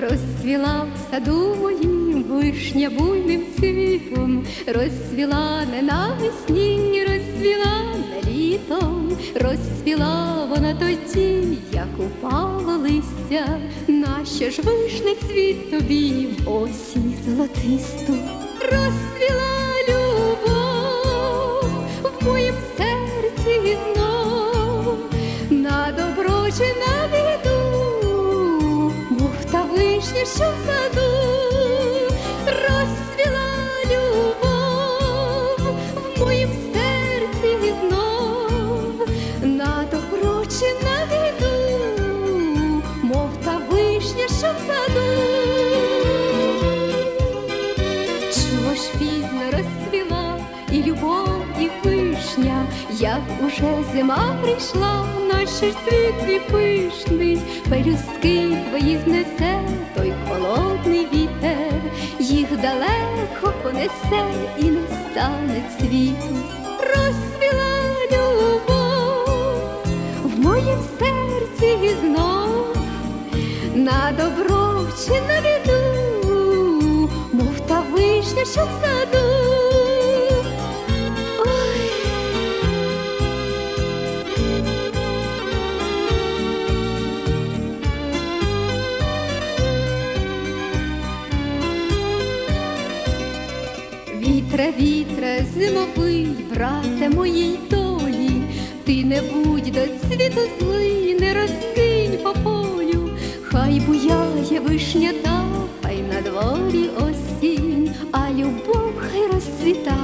Розцвіла в саду моїм вишня буйним цвітом, розцвіла не навесні, розцвіла не літом, розцвіла вона тоді, як упало листя, нащо ж вишне цвіт тобі в осінь золотисту, розцвіла любов в моїм серці знов, на добро що в саду, розцвіла любов в моїм серці знов, на добро чи на біду, мов та вишня, що в саду. Вишня, як уже зима прийшла, наш ж світ твій пишний, пелюстки твої знесе той холодний вітер, їх далеко понесе і не стане цвіту. Розцвіла любов в моїм серці знов на добро чи на біду, мов та вишня, що в саду. Вітре, вітре, зимовий, брате моїй долі, ти не будь до цвіту злий, не розкинь по полю, хай буяє вишня та, хай на дворі осінь, а любов хай розцвіта,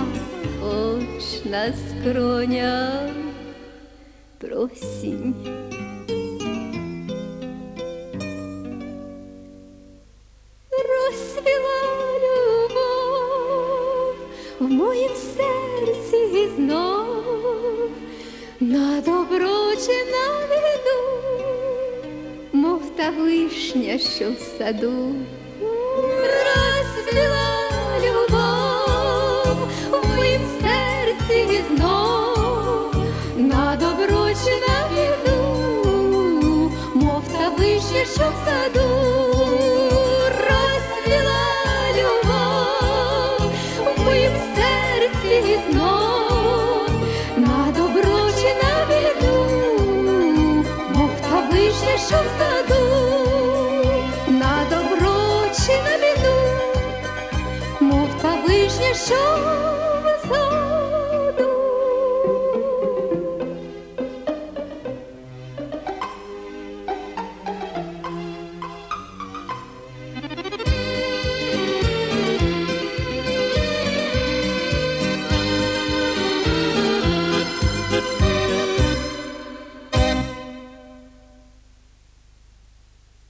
хоч на скронях просінь. Серці знов, на добро чи на біду, мов та вишня, що в саду. Розцвіла любов в моїм серці знов, на добро чи на біду, мов та вишня, що в саду. Знов, на добро на біду, мов та вишня, що в саду, на добро чи на біду, мов та вишня, що